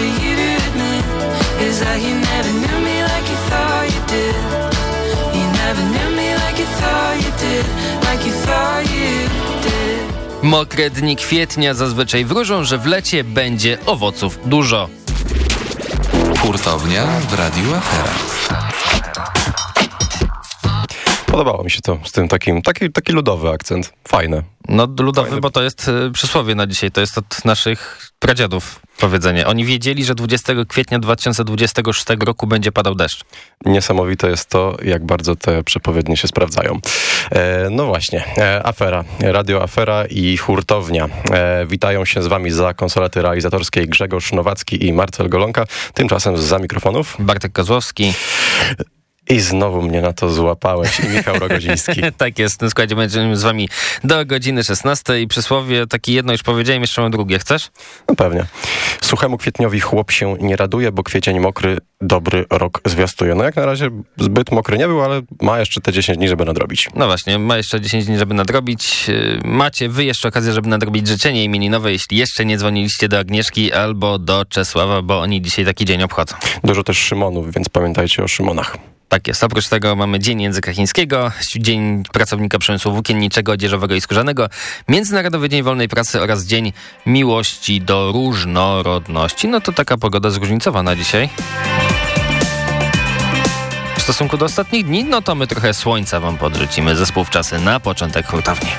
for you to admit is that you never knew me like you thought you did. You never knew me like you thought you did, like you thought you did. Mokre dni kwietnia zazwyczaj wróżą, że w lecie będzie owoców dużo. Hurtownia w Radiu Afera. Podobało mi się to z tym takim, taki, taki ludowy akcent. Fajne. No ludowy, Fajne. bo to jest y, przysłowie na dzisiaj, to jest od naszych pradziadów powiedzenie. Oni wiedzieli, że 20 kwietnia 2026 roku będzie padał deszcz. Niesamowite jest to, jak bardzo te przepowiednie się sprawdzają. E, no właśnie, e, afera, radio afera i hurtownia. E, witają się z wami za konsolety realizatorskiej Grzegorz Nowacki i Marcel Golonka. Tymczasem za mikrofonów. Bartek Kozłowski. I znowu mnie na to złapałeś. I Michał Rogoziński. tak jest, no słuchajcie, będziemy z wami do godziny 16 i przysłowie, takie jedno już powiedziałem, jeszcze mam drugie, chcesz? No pewnie. Suchemu kwietniowi chłop się nie raduje, bo kwiecień mokry dobry rok zwiastuje. No jak na razie zbyt mokry nie był, ale ma jeszcze te 10 dni, żeby nadrobić. No właśnie, ma jeszcze 10 dni, żeby nadrobić. Yy, Macie wy jeszcze okazję, żeby nadrobić życzenie imieninowe, jeśli jeszcze nie dzwoniliście do Agnieszki albo do Czesława, bo oni dzisiaj taki dzień obchodzą. Dużo też Szymonów, więc pamiętajcie o Szymonach. Tak jest. Oprócz tego mamy Dzień Języka Chińskiego, Dzień Pracownika Przemysłu Włókienniczego, Odzieżowego i Skórzanego, Międzynarodowy Dzień Wolnej Pracy oraz Dzień Miłości do Różnorodności. No to taka pogoda zróżnicowana dzisiaj. W stosunku do ostatnich dni, no to my trochę słońca wam podrzucimy. Zespół wczasy na początek hurtowni.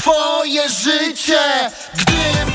Twoje życie Gdy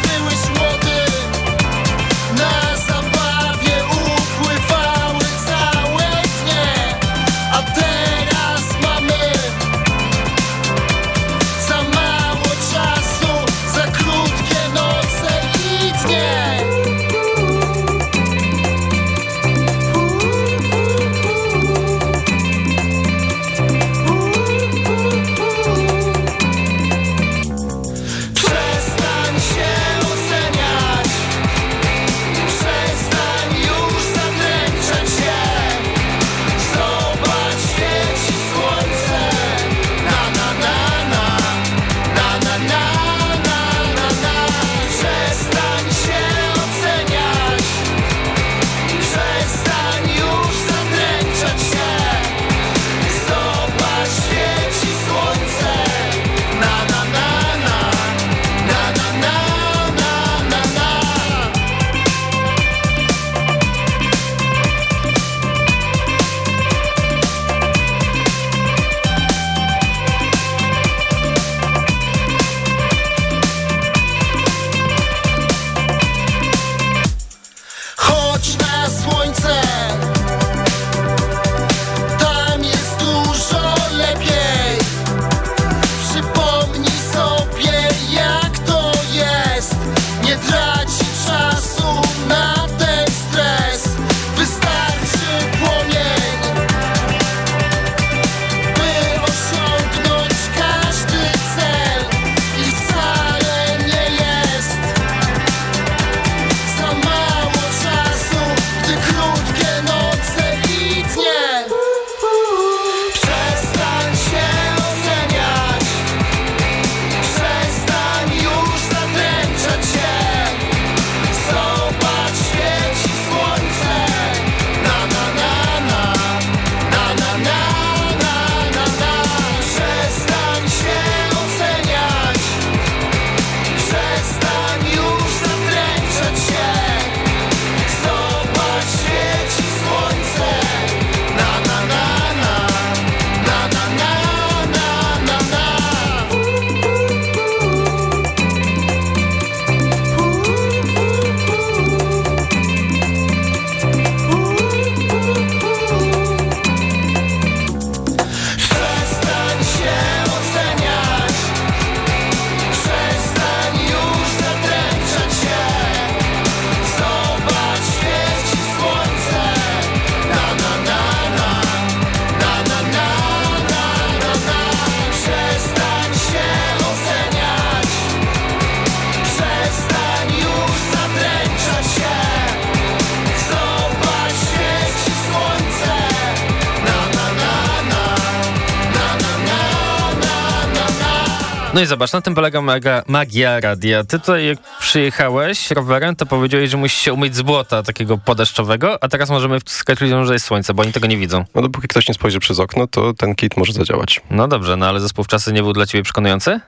No i zobacz, na tym polega magia, magia radia. Ty tutaj jak przyjechałeś rowerem, to powiedziałeś, że musisz się umyć z błota takiego podeszczowego, a teraz możemy wskazać ludziom, że jest słońce, bo oni tego nie widzą. No dopóki ktoś nie spojrzy przez okno, to ten kit może zadziałać. No dobrze, no ale zespół wczasy nie był dla ciebie przekonujący?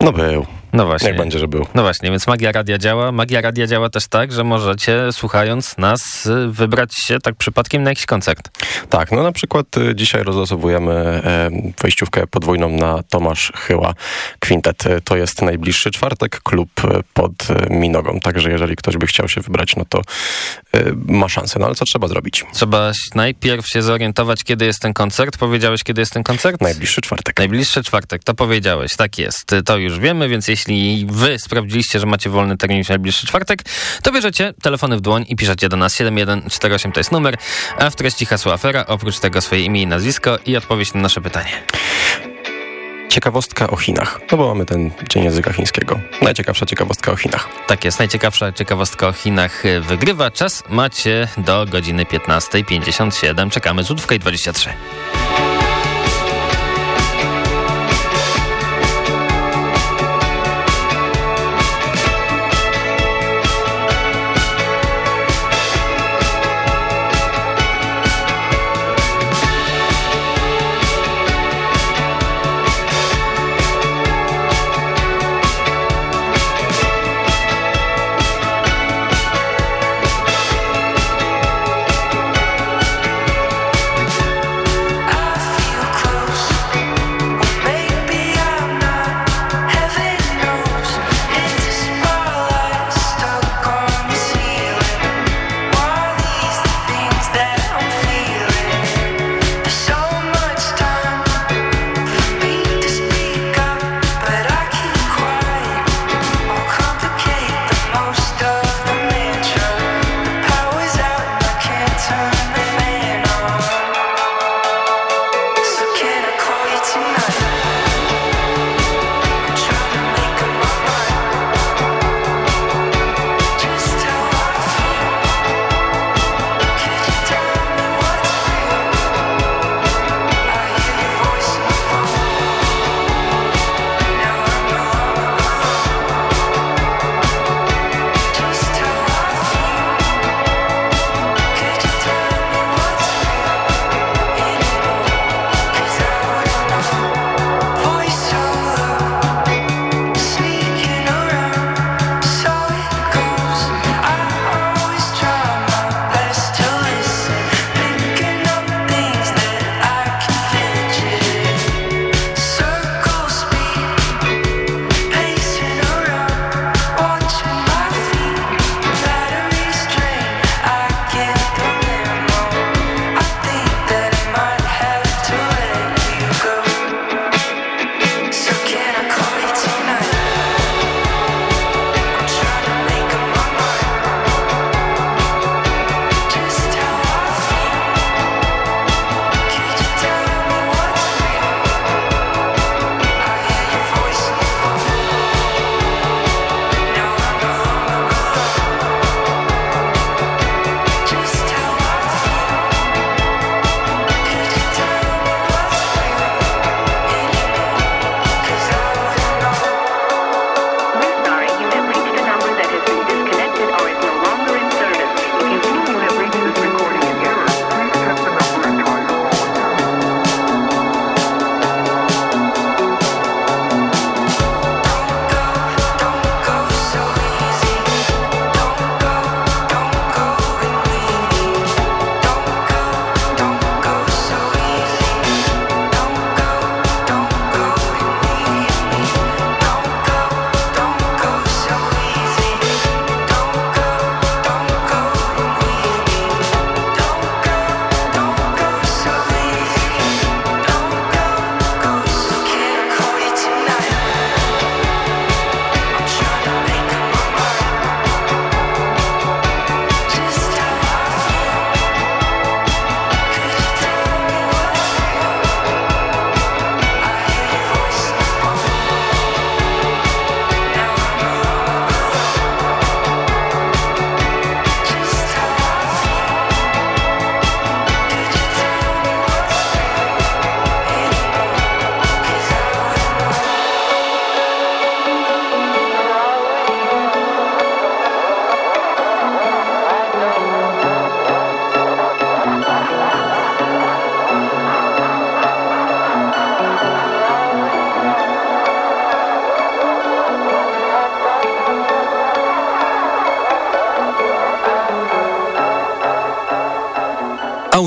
No był. No właśnie. Jak będzie, że był. No właśnie, więc magia radia działa. Magia radia działa też tak, że możecie, słuchając nas, wybrać się tak przypadkiem na jakiś koncert. Tak, no na przykład y, dzisiaj rozlosowujemy e, wejściówkę podwójną na Tomasz Chyła Quintet. Y, To jest najbliższy czwartek, klub y, pod y, Minogą. Także jeżeli ktoś by chciał się wybrać, no to ma szansę. No ale co trzeba zrobić? Trzeba najpierw się zorientować, kiedy jest ten koncert. Powiedziałeś, kiedy jest ten koncert? Najbliższy czwartek. Najbliższy czwartek, to powiedziałeś, tak jest. To już wiemy, więc jeśli wy sprawdziliście, że macie wolny termin w najbliższy czwartek, to bierzecie telefony w dłoń i piszecie do nas 7148 to jest numer, a w treści hasło afera, oprócz tego swoje imię i nazwisko i odpowiedź na nasze pytanie. Ciekawostka o Chinach. No bo mamy ten Dzień Języka Chińskiego. Najciekawsza ciekawostka o Chinach. Tak jest, najciekawsza ciekawostka o Chinach y, wygrywa. Czas macie do godziny 15.57. Czekamy, złotówka i 23.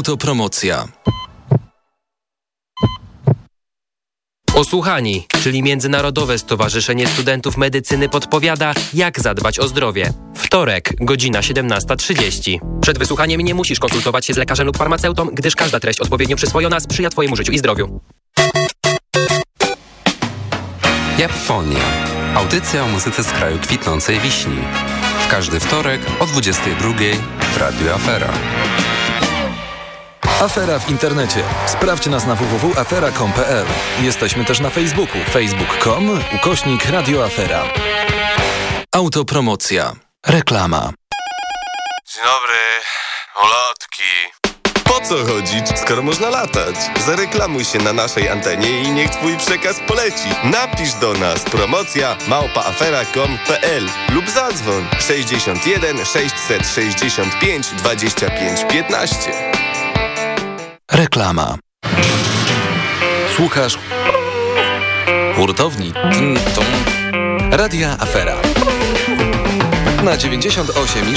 Autopromocja. Osłuchani, czyli Międzynarodowe Stowarzyszenie Studentów Medycyny podpowiada, jak zadbać o zdrowie. Wtorek, godzina 17.30. Przed wysłuchaniem nie musisz konsultować się z lekarzem lub farmaceutą, gdyż każda treść odpowiednio przyswojona sprzyja Twojemu życiu i zdrowiu. Japfonia. Audycja o muzyce z kraju kwitnącej wiśni. W każdy wtorek o 22 w Radio Afera. Afera w internecie. Sprawdź nas na www.afera.com.pl. Jesteśmy też na Facebooku. facebook.com ukośnik radioafera. Autopromocja. Reklama. Dzień dobry, ulotki. Po co chodzić, skoro można latać? Zareklamuj się na naszej antenie i niech twój przekaz poleci. Napisz do nas promocja małpaafera.com.pl lub zadzwoń 61 665 25 15. Reklama. Słuchasz hurtowni Radia Afera na 98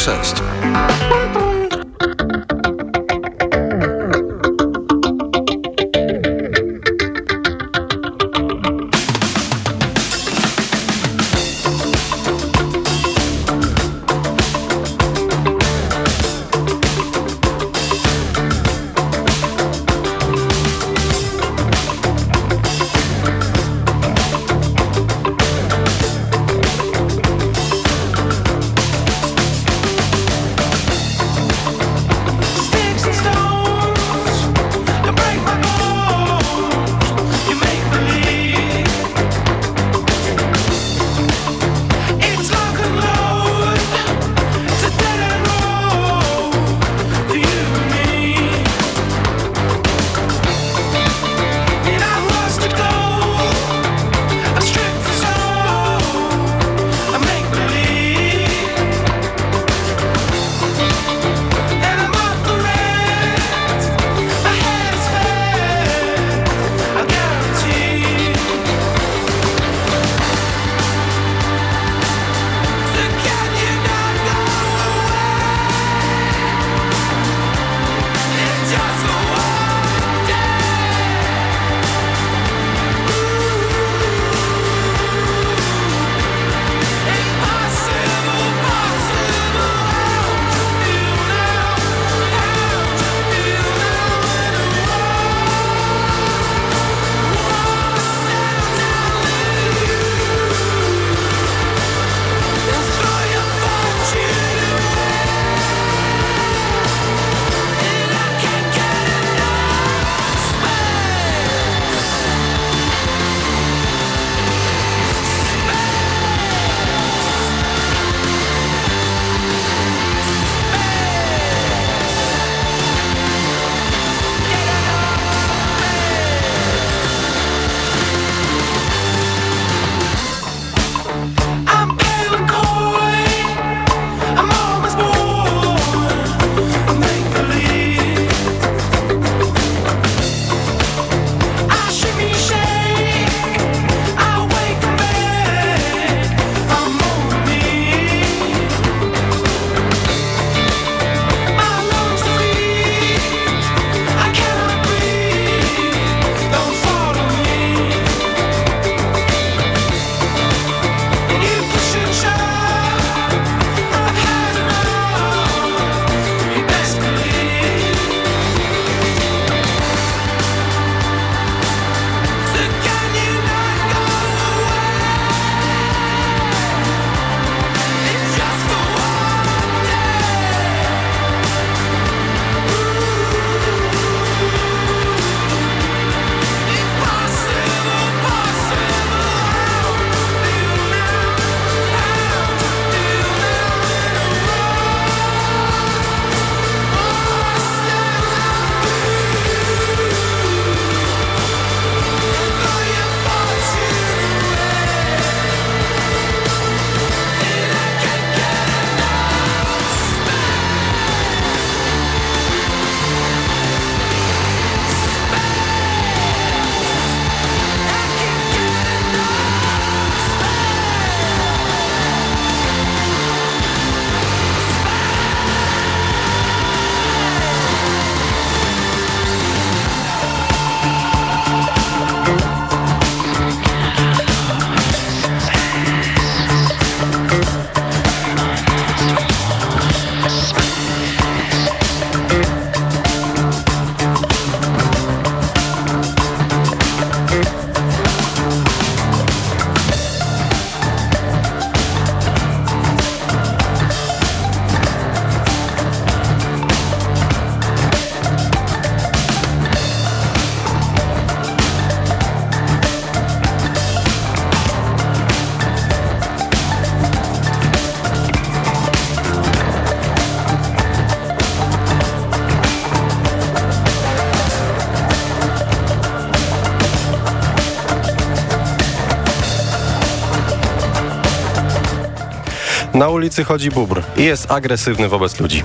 Na ulicy chodzi bóbr i jest agresywny wobec ludzi.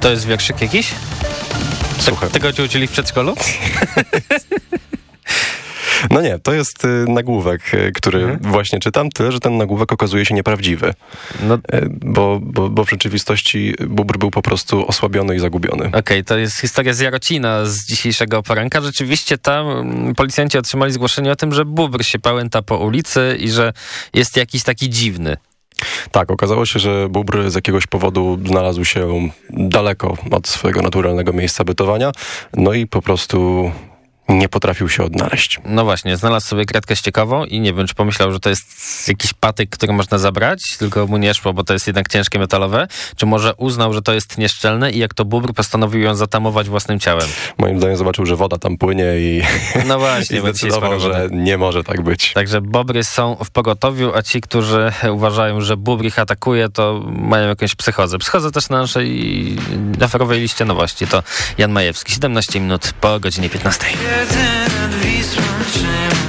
To jest wierszyk jakiś? Słuchaj. Tego cię uczyli w przedszkolu? No nie, to jest y, nagłówek, y, który Mhm. właśnie czytam, tyle, że ten nagłówek okazuje się nieprawdziwy. No Y, Bo, bo, bo w rzeczywistości bóbr był po prostu osłabiony i zagubiony. Okej, to jest historia z Jarocina z dzisiejszego poranka. Rzeczywiście tam mm, policjanci otrzymali zgłoszenie o tym, że bóbr się pałęta po ulicy i że jest jakiś taki dziwny. Tak, okazało się, że bóbr z jakiegoś powodu znalazł się daleko od swojego naturalnego miejsca bytowania, no i po prostu nie potrafił się odnaleźć. No właśnie, znalazł sobie kratkę ściekową i nie wiem, czy pomyślał, że to jest jakiś patyk, który można zabrać, tylko mu nie szło, bo to jest jednak ciężkie metalowe, czy może uznał, że to jest nieszczelne i jak to bóbr postanowił ją zatamować własnym ciałem. Moim zdaniem zobaczył, że woda tam płynie i, No właśnie, i zdecydował, że nie może tak być. Także bobry są w pogotowiu, a ci, którzy uważają, że bóbr ich atakuje, to mają jakąś psychozę. Psychozę też na naszej aferowej liście nowości. To Jan Majewski, 17 minut po godzinie 15. president Wisłączymy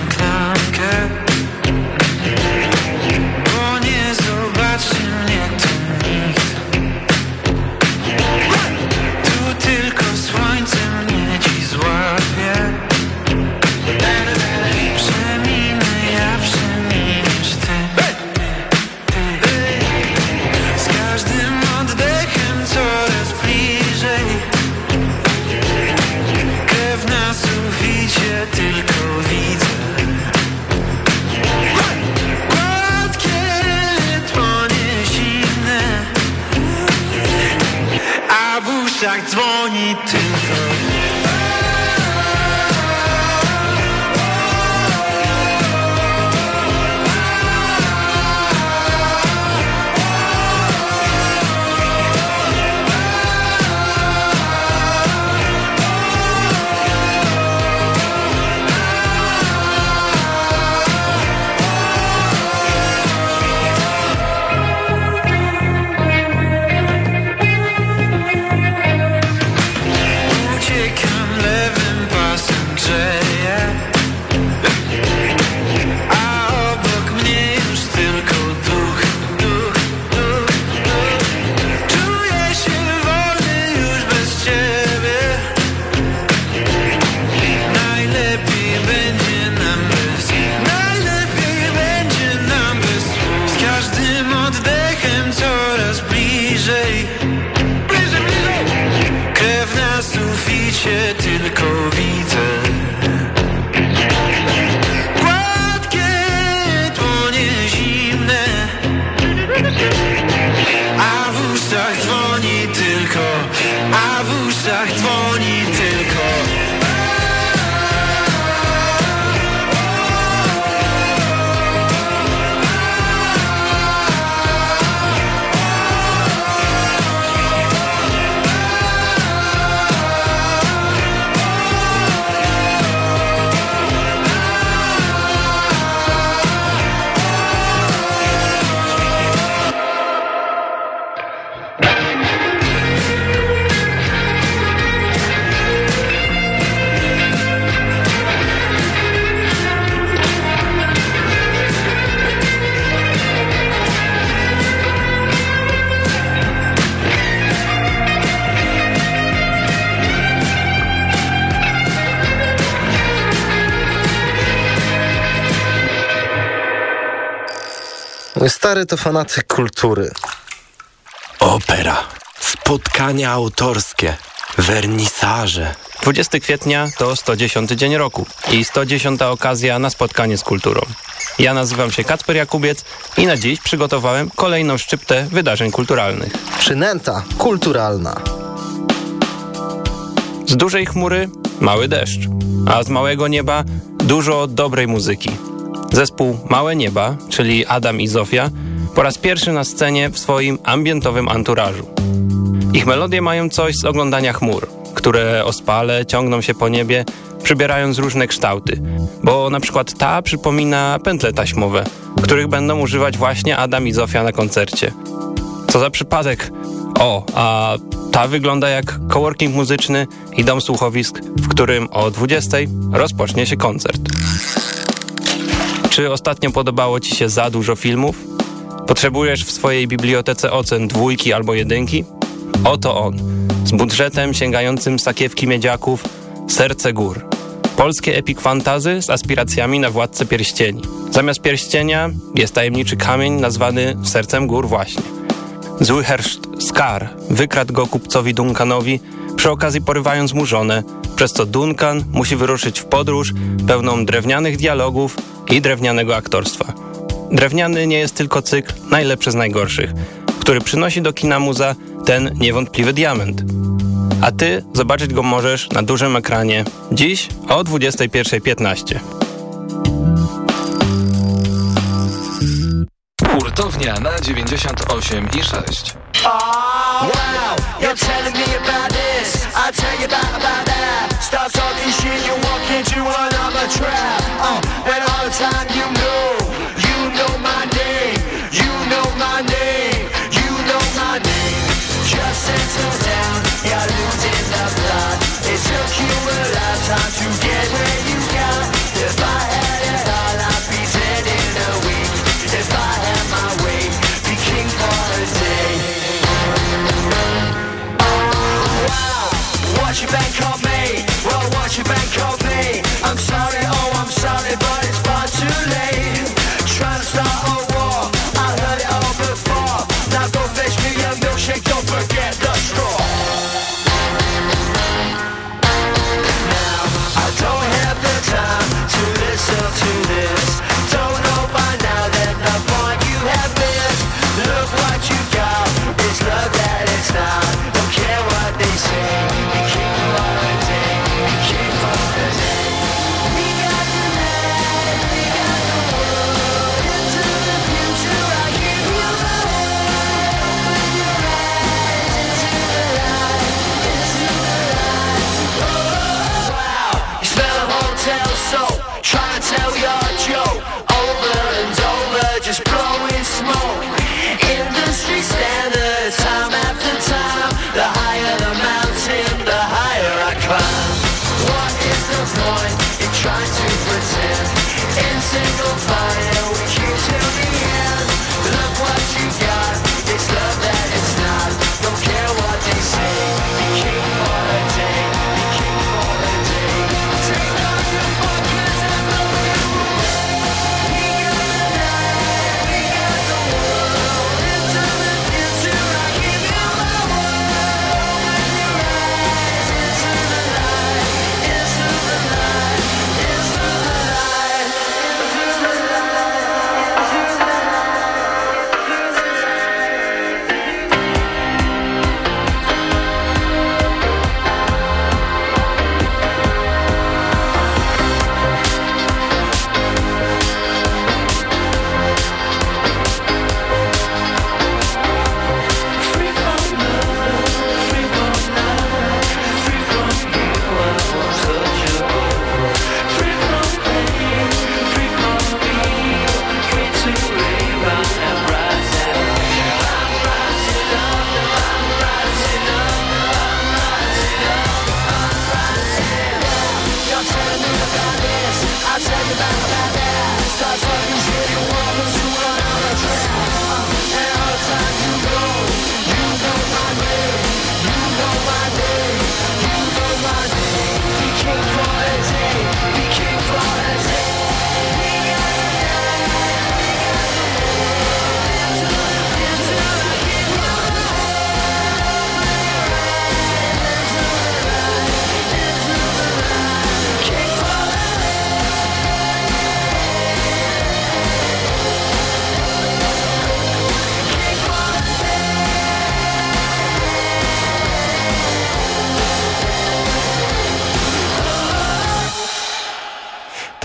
stary to fanatyk kultury. Opera, spotkania autorskie, wernisaże. 20 kwietnia to 110 dzień roku i 110 okazja na spotkanie z kulturą. Ja nazywam się Kacper Jakubiec i na dziś przygotowałem kolejną szczyptę wydarzeń kulturalnych. Przynęta kulturalna. Z dużej chmury mały deszcz, a z małego nieba dużo dobrej muzyki. Zespół Małe Nieba, czyli Adam i Zofia, po raz pierwszy na scenie w swoim ambientowym anturażu. Ich melodie mają coś z oglądania chmur, które ospale ciągną się po niebie, przybierając różne kształty, bo na przykład ta przypomina pętle taśmowe, których będą używać właśnie Adam i Zofia na koncercie. Co za przypadek? O, a ta wygląda jak coworking muzyczny i dom słuchowisk, w którym o 20 rozpocznie się koncert. Czy ostatnio podobało Ci się za dużo filmów? Potrzebujesz w swojej bibliotece ocen dwójki albo jedynki? Oto on. Z budżetem sięgającym sakiewki miedziaków Serce Gór. Polskie epic fantazy z aspiracjami na Władcę Pierścieni. Zamiast pierścienia jest tajemniczy kamień nazwany Sercem Gór właśnie. Zły herszt Skar wykradł go kupcowi Duncanowi, przy okazji porywając mu żonę, przez co Duncan musi wyruszyć w podróż pełną drewnianych dialogów i drewnianego aktorstwa. Drewniany nie jest tylko cykl najlepszy z najgorszych, który przynosi do kina muza ten niewątpliwy diament. A ty zobaczyć go możesz na dużym ekranie dziś o 21.15. Hurtownia na 98 i 6. Wow, you're telling me about this. I'll tell you about, about that. Start talking shit, you walk into another trap. Uh, and all the time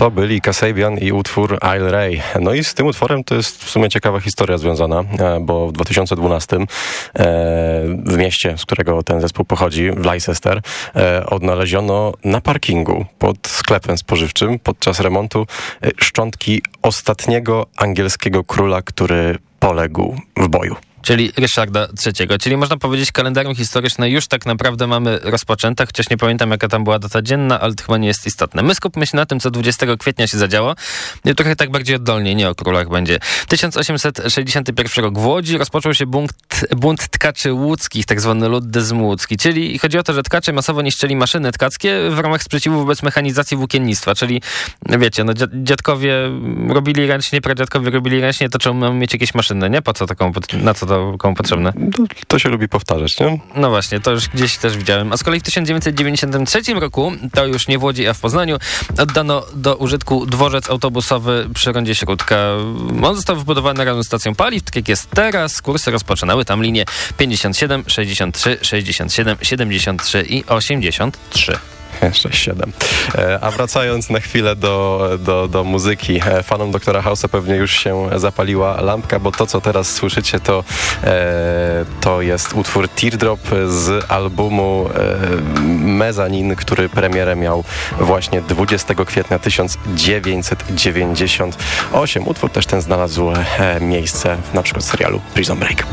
To byli Kasabian i utwór Isle Ray. No i z tym utworem to jest w sumie ciekawa historia związana, e, bo w 2012 e, w mieście, z którego ten zespół pochodzi, w Leicester, e, odnaleziono na parkingu pod sklepem spożywczym podczas remontu szczątki ostatniego angielskiego króla, który poległ w boju. Czyli Ryszarda III. Czyli można powiedzieć, kalendarium historyczne już tak naprawdę mamy rozpoczęte, chociaż nie pamiętam, jaka tam była data dzienna, ale to chyba nie jest istotne. My skupmy się na tym, co 20 kwietnia się zadziało. Trochę tak bardziej oddolnie, nie o królach będzie. 1861 rok w Łodzi rozpoczął się bunt, bunt tkaczy łódzkich, tak zwany luddyzm łódzki. Czyli chodzi o to, że tkacze masowo niszczyli maszyny tkackie w ramach sprzeciwu wobec mechanizacji włókiennictwa. Czyli wiecie, no dzia- dziadkowie robili ręcznie, pradziadkowie robili ręcznie, to czemu mamy mieć jakieś maszyny, nie? Po co pot- na co to komu potrzebne? To, to się lubi powtarzać, nie? No właśnie, to już gdzieś też widziałem. A z kolei w 1993 roku, to już nie w Łodzi, a w Poznaniu, oddano do użytku dworzec autobusowy przy rondzie Śródka. On został wybudowany razem z stacją paliw, tak jak jest teraz. Kursy rozpoczynały tam linie 57, 63, 67, 73 i 83. Jeszcze siedem. E, A wracając na chwilę do, do, do muzyki, e, fanom Doktora House'a pewnie już się zapaliła lampka, bo to, co teraz słyszycie, to, e, to jest utwór Teardrop z albumu Mezanin, który premierę miał właśnie 20 kwietnia 1998. Utwór też ten znalazł miejsce w na przykład serialu Prison Break.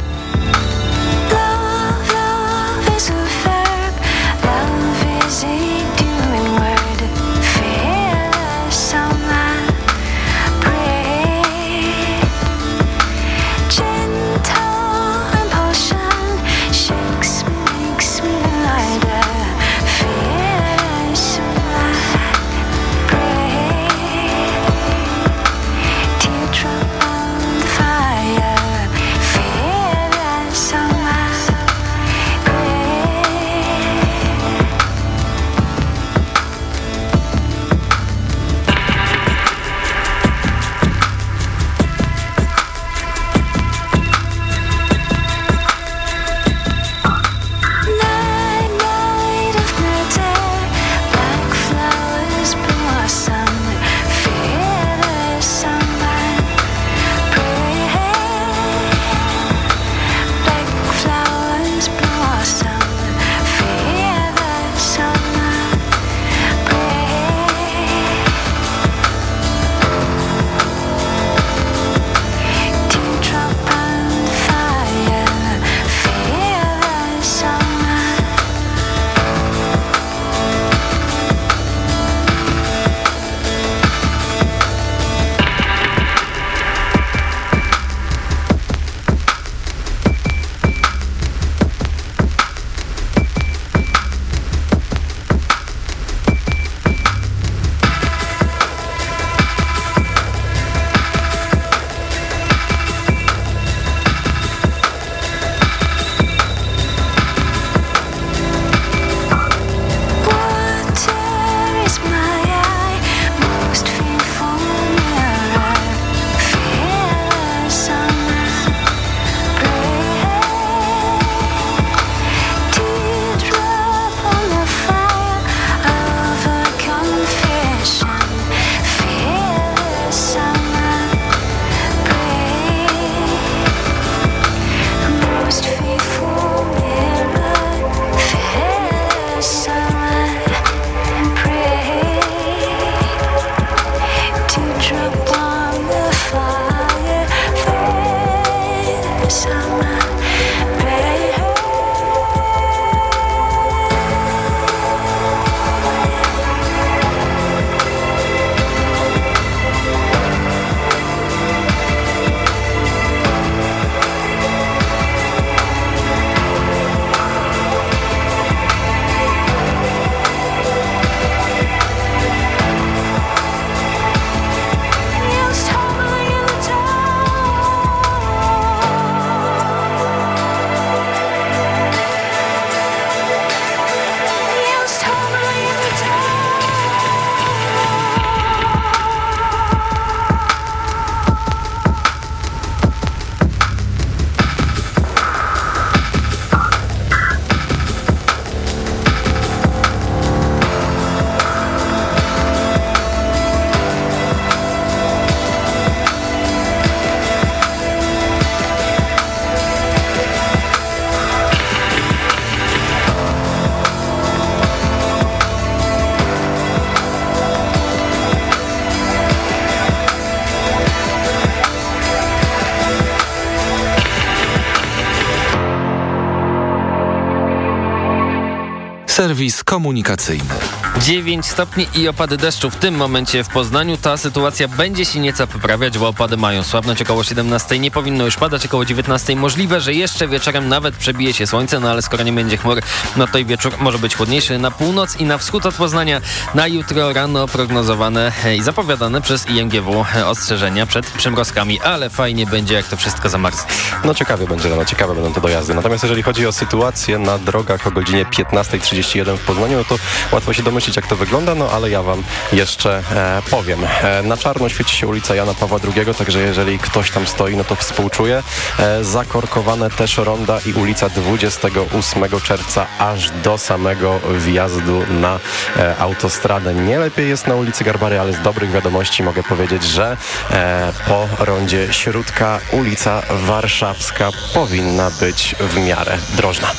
Serwis komunikacyjny. 9 stopni i opady deszczu w tym momencie w Poznaniu. Ta sytuacja będzie się nieco poprawiać, bo opady mają słabnąć około 17. Nie powinno już padać około 19. Możliwe, że jeszcze wieczorem nawet przebije się słońce, no ale skoro nie będzie chmur, no to i wieczór może być chłodniejszy na północ i na wschód od Poznania. Na jutro rano prognozowane i zapowiadane przez IMGW ostrzeżenia przed przymrozkami, ale fajnie będzie jak to wszystko zamarznie. No ciekawie będzie rano, ciekawe będą te dojazdy. Natomiast jeżeli chodzi o sytuację na drogach o godzinie 15.31 w Poznaniu, no to łatwo się domyślić jak to wygląda, no ale ja wam jeszcze e, powiem. E, na czarno świeci się ulica Jana Pawła II, także jeżeli ktoś tam stoi, no to współczuję. E, zakorkowane też ronda i ulica 28 czerwca aż do samego wjazdu na e, autostradę. Nie lepiej jest na ulicy Garbary, ale z dobrych wiadomości mogę powiedzieć, że e, po rondzie Śródka ulica Warszawska powinna być w miarę drożna.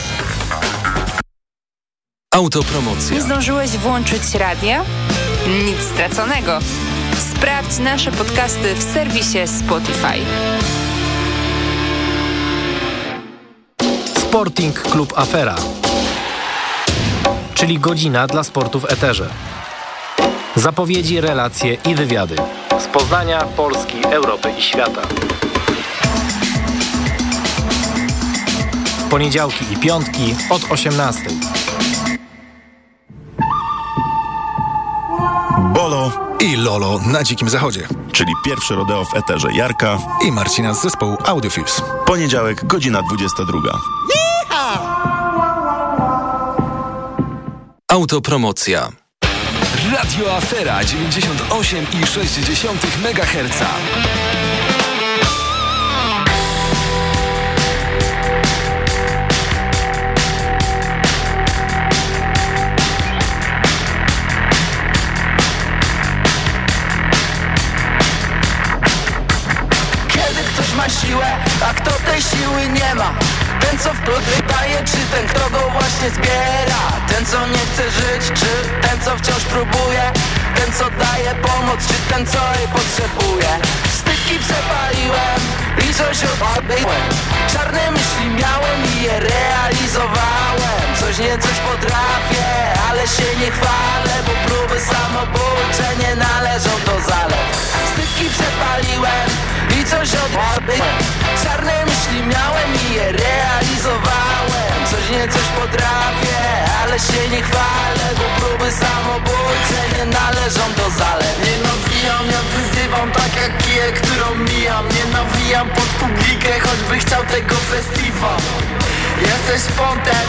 Autopromocja. Nie zdążyłeś włączyć radia? Nic straconego. Sprawdź nasze podcasty w serwisie Spotify. Sporting Klub Afera, czyli godzina dla sportu w eterze. Zapowiedzi, relacje i wywiady. Z Poznania, Polski, Europy i świata. W poniedziałki i piątki od 18. I Lolo na Dzikim Zachodzie. Czyli pierwszy rodeo w eterze Jarka i Marcina z zespołu Audiofuse. Poniedziałek, godzina 22. Autopromocja. Radio Afera 98,6 MHz. Ma siłę, a kto tej siły nie ma? Ten co w plotry daje, czy ten kto go właśnie zbiera? Ten co nie chce żyć, czy ten co wciąż próbuje? Ten co daje pomoc, czy ten co jej potrzebuje? Styki przepaliłem i coś odbyłem Czarne myśli miałem i je realizowałem. Coś nie coś potrafię, ale się nie chwalę Bo próby samobójcze nie należą do zalet Styki przepaliłem i coś odbyłem Czarne myśli miałem i je realizowałem. Coś nie coś potrafię, ale się nie chwalę Bo próby samobójcze nie należą do zalet. Nie nawijam, ja wyzywam tak jak kiję, którą mijam. Nie nawijam pod publikę, choćby chciał tego festiwal Jesteś spontem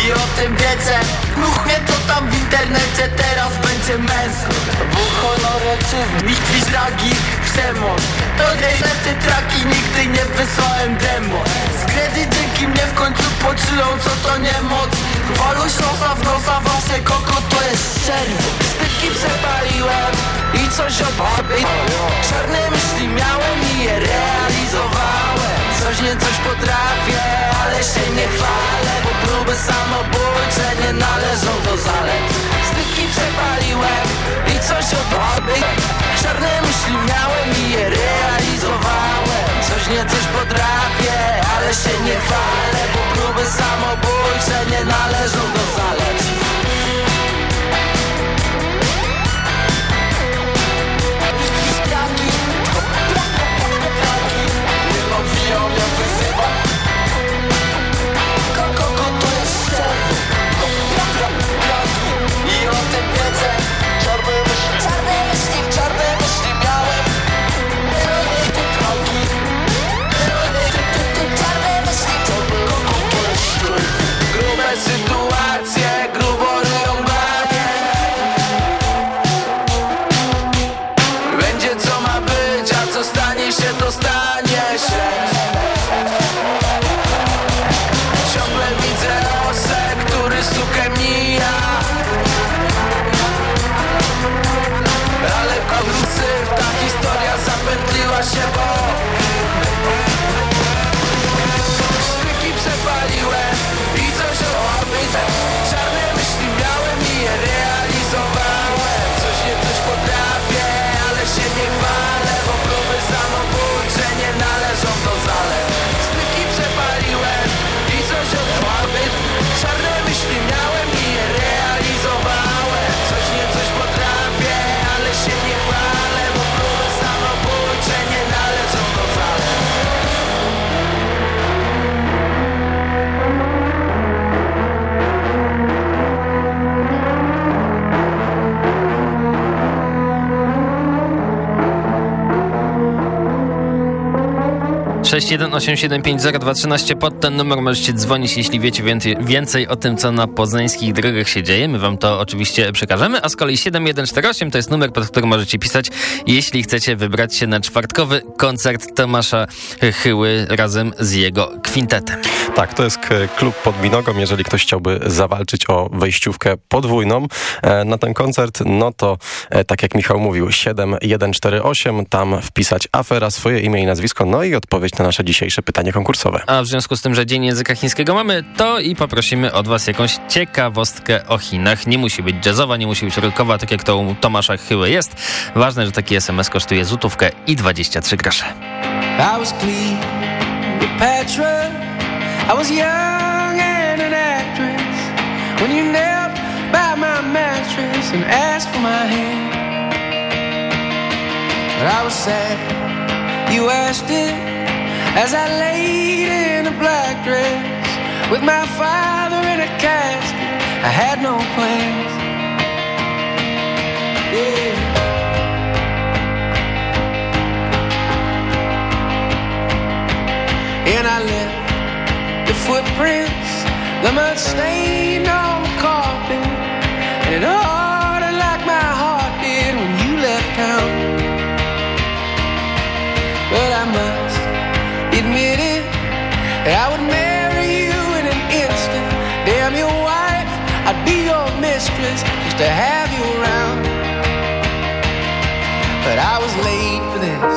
i o tym wiecie Mów mnie co tam w internecie teraz będzie męsko. Bo honoreczyzm, i dragi, przemoc. To niestety traki, nigdy nie wysłałem demo. Skredy dzięki mnie w końcu poczują co to niemoc Waluś nosa w nosa, wasze koko to jest czerwo Styki przepaliłem i coś odbyłem Czarne myśli miałem i je realizowałem Coś nie coś potrafię, ale się nie chwalę Bo próby samobójcze nie należą do zalet. Styki przepaliłem i coś odbyłem Czarne myśli miałem i je realizowałem. Coś nie coś potrafię, ale się nie chwalę Bo próby samobójcze nie należą do zalet 618750213 pod ten numer możecie dzwonić, jeśli wiecie więcej, więcej o tym, co na poznańskich drogach się dzieje. My wam to oczywiście przekażemy, a z kolei 7148 to jest numer, pod którym możecie pisać, jeśli chcecie wybrać się na czwartkowy koncert Tomasza Chyły razem z jego kwintetem. Tak, to jest k- klub pod Binogą. Jeżeli ktoś chciałby zawalczyć o wejściówkę podwójną e, na ten koncert, no to e, tak jak Michał mówił, 7148, tam wpisać afera, swoje imię i nazwisko, no i odpowiedź na nasze dzisiejsze pytanie konkursowe. A w związku z tym, że Dzień Języka Chińskiego mamy, to i poprosimy od was jakąś ciekawostkę o Chinach. Nie musi być jazzowa, nie musi być rockowa, tak jak to u Tomasza Chyły jest. Ważne, że taki SMS kosztuje złotówkę i 23 grosze. I was clean Petra. I was young and an actress. When you knelt by my mattress and asked for my hand. But I was sad you asked it as I laid in a black dress with my father in a casket. I had no plans. Yeah. And I left the footprints, the mud stain on to have you around. But I was late for this,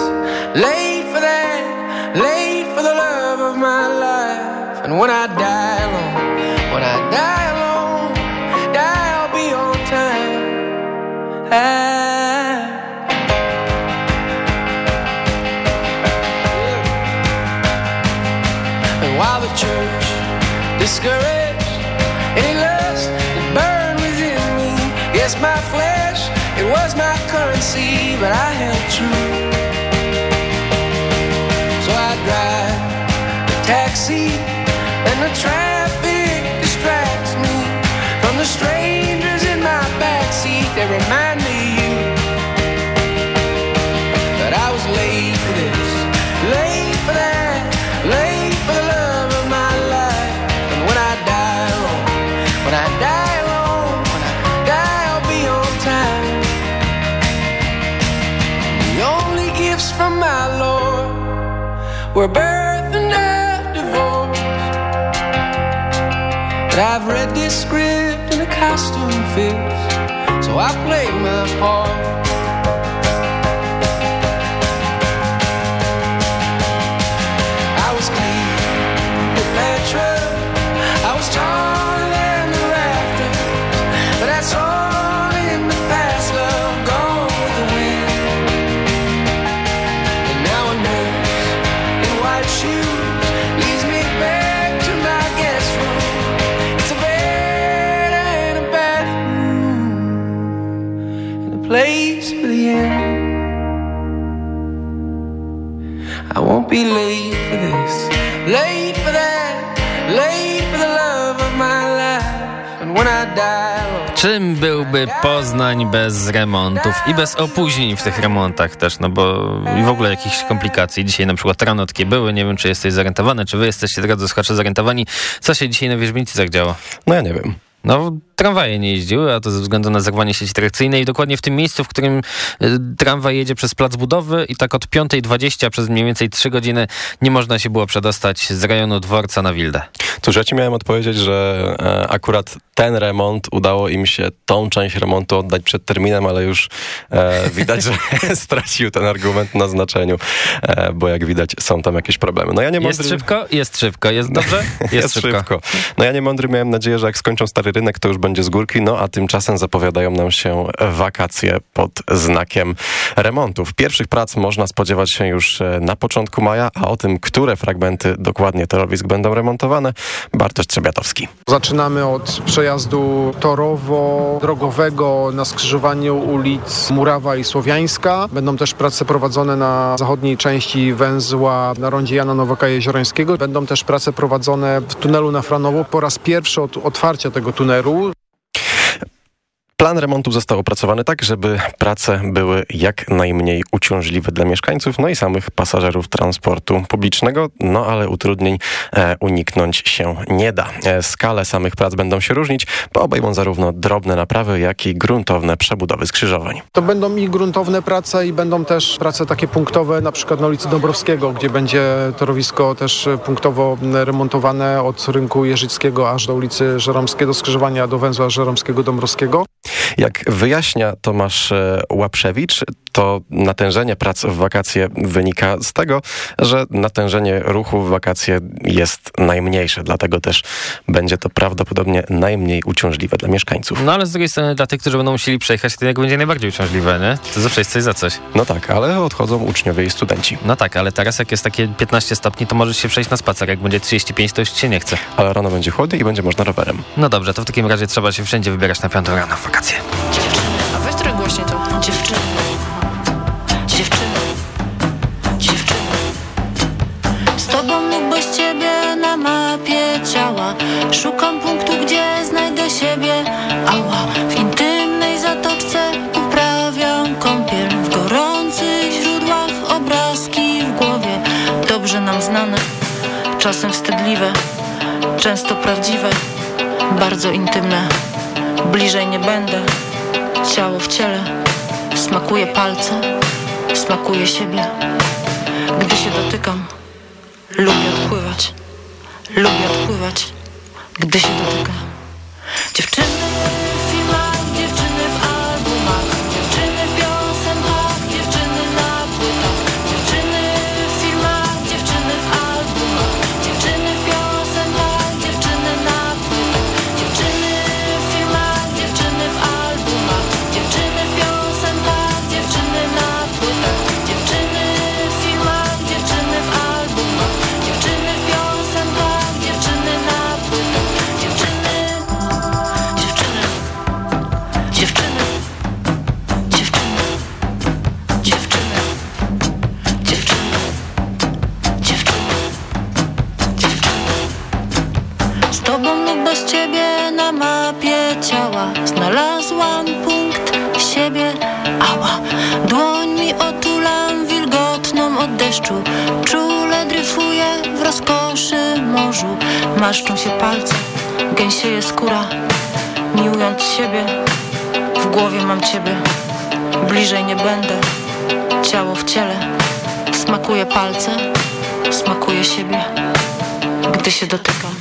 late for that, late for the love of my life. And when I die alone, when I die alone, die I'll be on time. I And while the church discouraged yes, my flesh, it was my currency, but I held true. So I drive the taxi, and the traffic distracts me from the strangers in my backseat. They remind from my Lord were birth and a divorce. But I've read this script and the costume fits, so I play my part. Won't be late for this, late for that, late for the love of my life. And when I die, Czym byłby Poznań bez remontów i bez opóźnień w tych remontach też, no bo i w ogóle jakichś komplikacji. Dzisiaj na przykład rano takie były, nie wiem czy jesteś zorientowany, czy wy jesteście, drodzy słuchacze, zorientowani, co się dzisiaj na Wierzbnicach działo? No ja nie wiem. No, tramwaje nie jeździły, a to ze względu na zerwanie sieci trakcyjnej i dokładnie w tym miejscu, w którym y, tramwaj jedzie przez plac budowy i tak od 5.20 przez mniej więcej 3 godziny nie można się było przedostać z rejonu dworca na Wildę. Cóż, ja ci miałem odpowiedzieć, że e, akurat ten remont udało im się tą część remontu oddać przed terminem, ale już e, widać, że stracił ten argument na znaczeniu, e, bo jak widać są tam jakieś problemy. No ja nie Jest mądry... szybko? Jest szybko. Jest dobrze? Jest, Jest szybko. szybko. No ja nie mądry miałem nadzieję, że jak skończą stary rynek, to już będzie z górki, no a tymczasem zapowiadają nam się wakacje pod znakiem remontów. Pierwszych prac można spodziewać się już e, na początku maja, a o tym, które fragmenty dokładnie torowisk będą remontowane, Bartosz Trzebiatowski. Zaczynamy od przejazdu torowo-drogowego na skrzyżowaniu ulic Murawa i Słowiańska. Będą też prace prowadzone na zachodniej części węzła na rondzie Jana Nowaka Jeziorańskiego. Będą też prace prowadzone w tunelu na Franowo po raz pierwszy od otwarcia tego tunelu. Plan remontu został opracowany tak, żeby prace były jak najmniej uciążliwe dla mieszkańców, no i samych pasażerów transportu publicznego, no ale utrudnień e, uniknąć się nie da. E, skale samych prac będą się różnić, bo obejmą zarówno drobne naprawy, jak i gruntowne przebudowy skrzyżowań. To będą i gruntowne prace i będą też prace takie punktowe, na przykład na ulicy Dąbrowskiego, gdzie będzie torowisko też punktowo remontowane od rynku Jeżyckiego aż do ulicy Żeromskiego, skrzyżowania do węzła Żeromskiego-Dąbrowskiego. Jak wyjaśnia Tomasz e, Łaprzewicz, to natężenie prac w wakacje wynika z tego, że natężenie ruchu w wakacje jest najmniejsze, dlatego też będzie to prawdopodobnie najmniej uciążliwe dla mieszkańców. No ale z drugiej strony dla tych, którzy będą musieli przejechać, to jak będzie najbardziej uciążliwe, nie? To zawsze jest coś za coś. No tak, ale odchodzą uczniowie i studenci. No tak, ale teraz jak jest takie 15 stopni, to możesz się przejść na spacer. Jak będzie 35, to już się nie chce. Ale rano będzie chłodniej i będzie można rowerem. No dobrze, to w takim razie trzeba się wszędzie wybierać na piątą rano w wakacje. A weź trochę głośniej to. Dziewczyny. Dziewczyny. Dziewczyny. Z tobą lub bez ciebie na mapie ciała Szukam punktu, gdzie znajdę siebie Ała, w intymnej zatoczce uprawiam kąpiel W gorących źródłach obrazki w głowie Dobrze nam znane, czasem wstydliwe, często prawdziwe, bardzo intymne. Bliżej nie będę, ciało w ciele, smakuje palce, smakuje siebie. Gdy się dotykam, lubię odpływać, lubię odpływać, gdy się dotykam. Dziewczyny deszczu Czule dryfuję w rozkoszy morzu Maszczą się palce, gęsieje skóra, miłując siebie. W głowie mam ciebie, bliżej nie będę. Ciało w ciele, smakuje palce, smakuje siebie. Gdy się dotykam,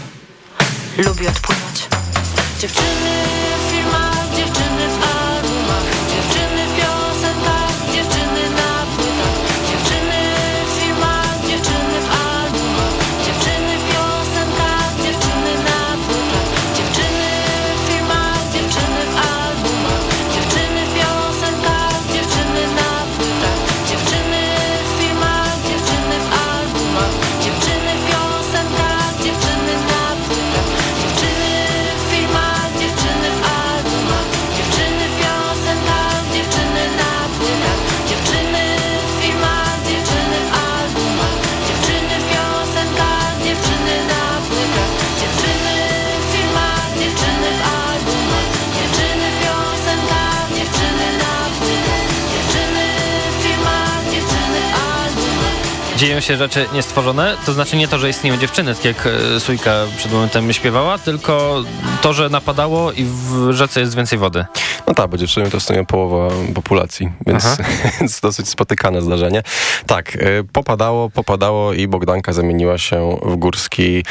lubię odpłynąć. Dziewczyny Dzieją się rzeczy niestworzone, to znaczy nie to, że istnieją dziewczyny, tak jak e, Sójka przed momentem śpiewała, tylko to, że napadało i w rzece jest więcej wody. No tak, bo dziewczyny to stanowią połowa populacji, więc, dosyć spotykane zdarzenie. Tak, y, popadało, popadało i Bogdanka zamieniła się w górski y,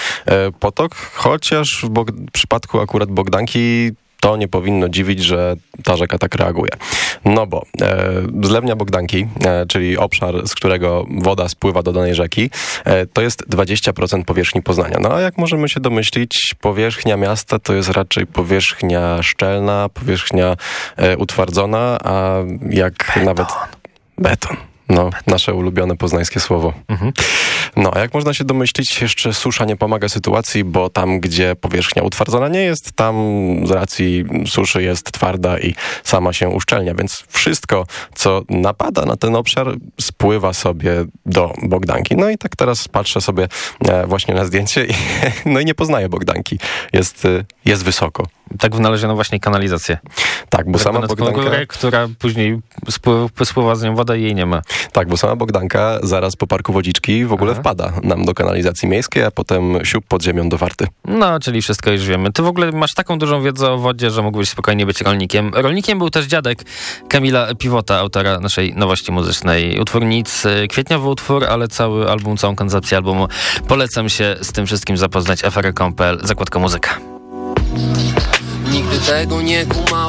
potok, chociaż w w przypadku akurat Bogdanki to nie powinno dziwić, że ta rzeka tak reaguje. No bo e, zlewnia Bogdanki, e, czyli obszar, z którego woda spływa do danej rzeki, e, to jest 20% powierzchni Poznania. No a jak możemy się domyślić, powierzchnia miasta to jest raczej powierzchnia szczelna, powierzchnia e, utwardzona, a jak nawet... Beton. No, nasze ulubione poznańskie słowo. No, a jak można się domyślić, jeszcze susza nie pomaga sytuacji, bo tam, gdzie powierzchnia utwardzona nie jest, tam z racji suszy jest twarda i sama się uszczelnia, więc wszystko, co napada na ten obszar, spływa sobie do Bogdanki. No i tak teraz patrzę sobie e, właśnie na zdjęcie i, no i nie poznaję Bogdanki. Jest, y, jest wysoko. Tak wynaleziono właśnie kanalizację. Tak, bo sama na taką Bogdanka... górę, która później spływa, spływa z nią woda i jej nie ma. Tak, bo sama Bogdanka zaraz po parku Wodziczki w ogóle wpada nam do kanalizacji miejskiej, a potem siup pod ziemią do Warty. No, czyli wszystko już wiemy. Ty w ogóle masz taką dużą wiedzę o wodzie, że mógłbyś spokojnie być rolnikiem. Rolnikiem był też dziadek Kamila Piwota, autora naszej nowości muzycznej. Utwór Nic, y, kwietniowy utwór, ale cały album, całą koncepcję albumu. Polecam się z tym wszystkim zapoznać. FR.pl, zakładka muzyka. Nigdy tego nie kumałem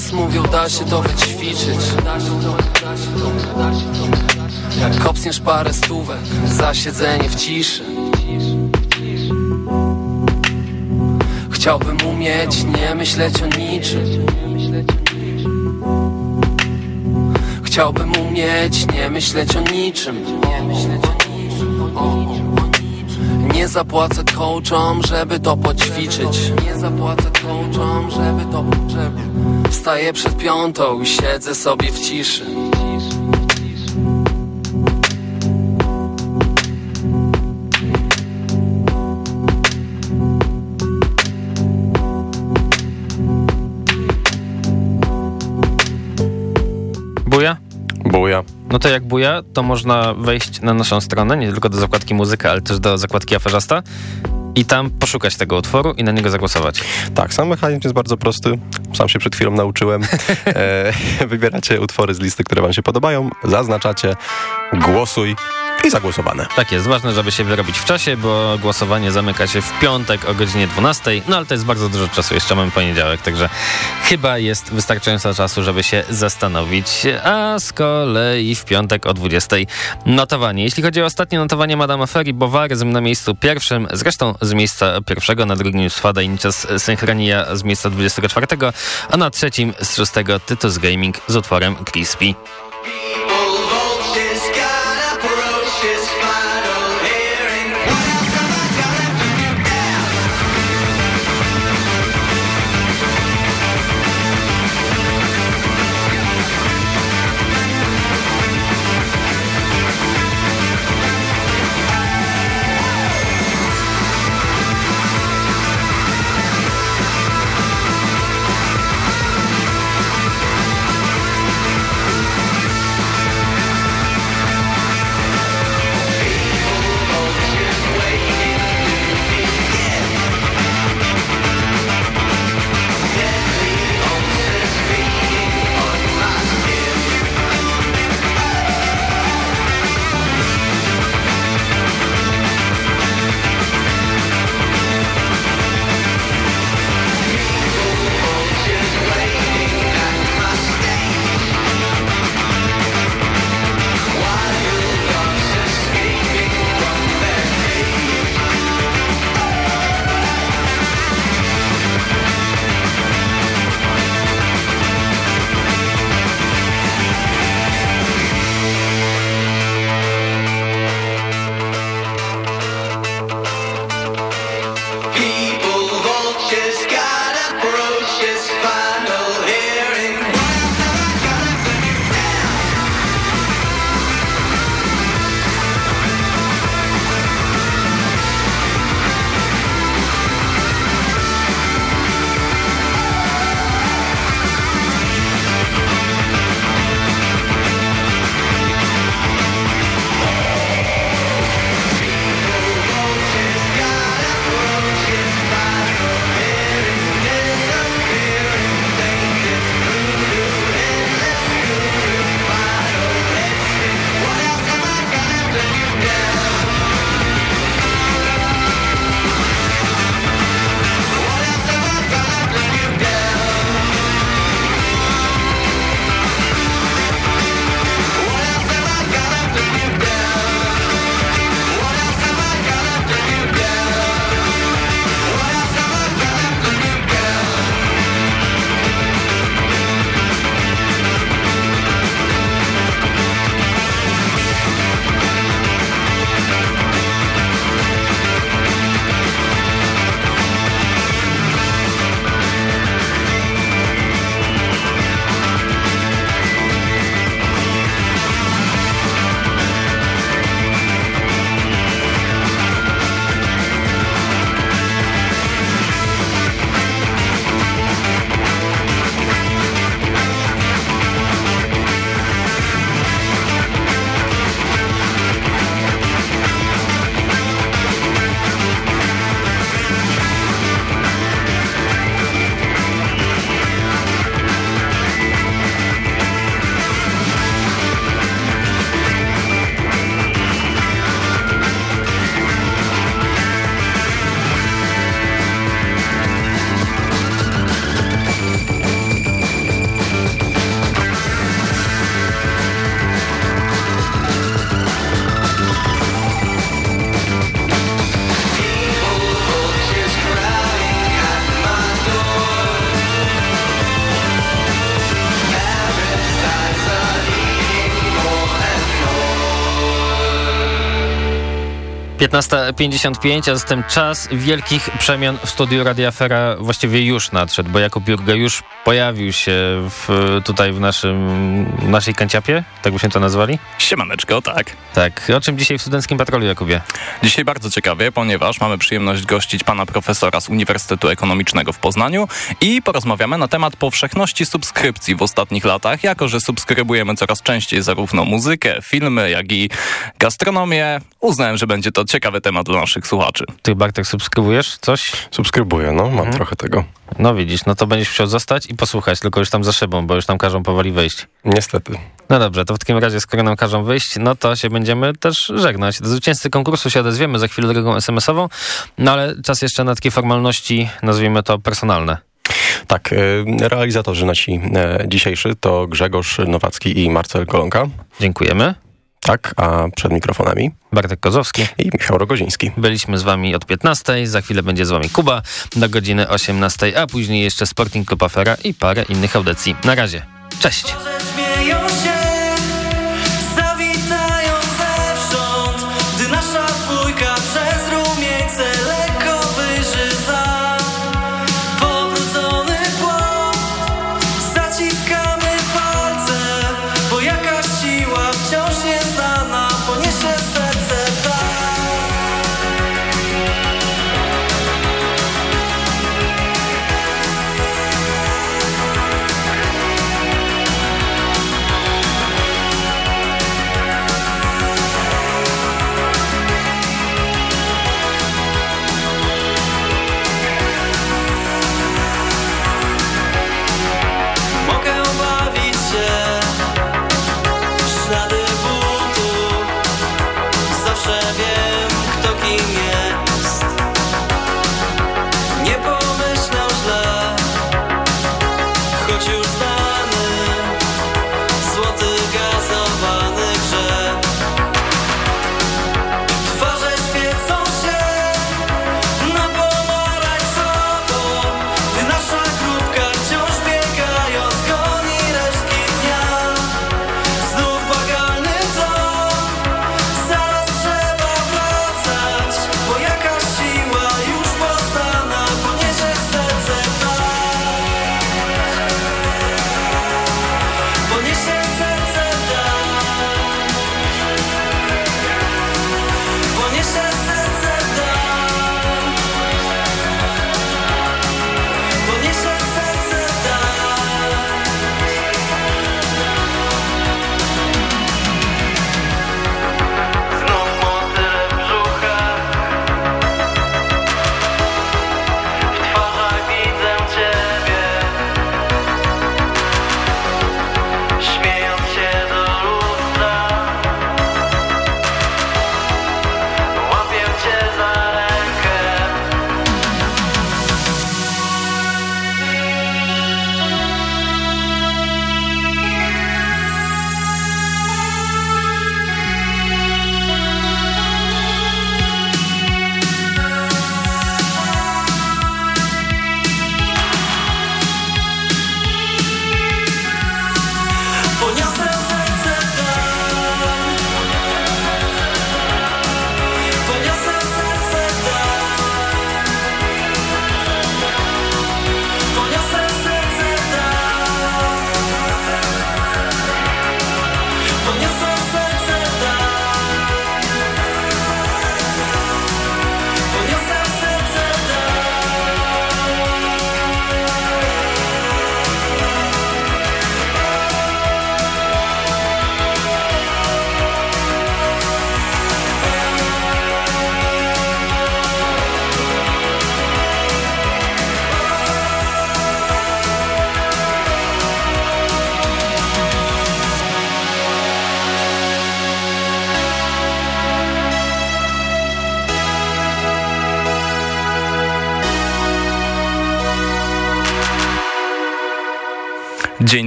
mindfulness mówią da się to wyćwiczyć. Jak kopsniesz parę stówek za siedzenie w ciszy. Chciałbym umieć nie myśleć o niczym. Chciałbym umieć nie myśleć o niczym. Nie zapłacę coachom, żeby to poćwiczyć. Nie zapłacę coachom, żeby to... Żeby... Wstaję przed piątą i siedzę sobie w ciszy Buja? Buja. No to jak buja, to można wejść na naszą stronę, nie tylko do zakładki muzyka, ale też do zakładki aferzasta i tam poszukać tego utworu i na niego zagłosować. Tak, sam mechanizm jest bardzo prosty. Sam się przed chwilą nauczyłem. E, wybieracie utwory z listy, które wam się podobają, zaznaczacie, głosuj i zagłosowane. Tak jest, ważne, żeby się wyrobić w czasie, bo głosowanie zamyka się w piątek o godzinie 12, no ale to jest bardzo dużo czasu, jeszcze mamy poniedziałek, także chyba jest wystarczająco czasu, żeby się zastanowić, a z kolei w piątek o 20 notowanie. Jeśli chodzi o ostatnie notowanie Madame Ferry, Bowaryzm na miejscu pierwszym, zresztą z miejsca pierwszego, na drugim już Fada i Niczas Synchronia z miejsca 24, a na trzecim z szóstego Tytus Gaming z utworem Crispy. 15.55, a zatem czas wielkich przemian w studiu Radia Afera właściwie już nadszedł, bo Jakub Jurga już pojawił się w, tutaj w naszym, naszej kanciapie, tak byśmy to nazwali? Siemaneczko, tak. Tak. O czym dzisiaj w Studenckim Patrolu, Jakubie? Dzisiaj bardzo ciekawie, ponieważ mamy przyjemność gościć pana profesora z Uniwersytetu Ekonomicznego w Poznaniu i porozmawiamy na temat powszechności subskrypcji w ostatnich latach, jako że subskrybujemy coraz częściej zarówno muzykę, filmy, jak i gastronomię. Uznałem, że będzie to ciekawy temat dla naszych słuchaczy. Ty, Bartek, subskrybujesz coś? Subskrybuję, no, mam trochę tego. No widzisz, no to będziesz musiał zostać i posłuchać, tylko już tam za szybą, bo już tam każą powoli wyjść. Niestety. No dobrze, to w takim razie, skoro nam każą wyjść, no to się będziemy też żegnać. Do zwycięzcy konkursu się odezwiemy za chwilę drogą SMS-ową, no ale czas jeszcze na takie formalności, nazwijmy to personalne. Tak, y, realizatorzy nasi e, dzisiejszy to Grzegorz Nowacki i Marcel Kolonka. Dziękujemy. Tak, a przed mikrofonami Bartek Kozowski i Michał Rogoziński. Byliśmy z wami od 15, za chwilę będzie z wami Kuba do godziny 18, a później jeszcze Sporting Club Afera i parę innych audycji. Na razie, cześć!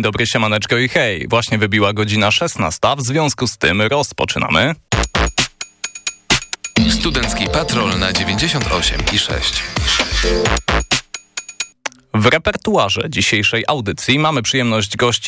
Dobry, siemaneczko i hej. Właśnie wybiła godzina 16, w związku z tym rozpoczynamy. Studencki Patrol na 98 i 6. W repertuarze dzisiejszej audycji mamy przyjemność gościć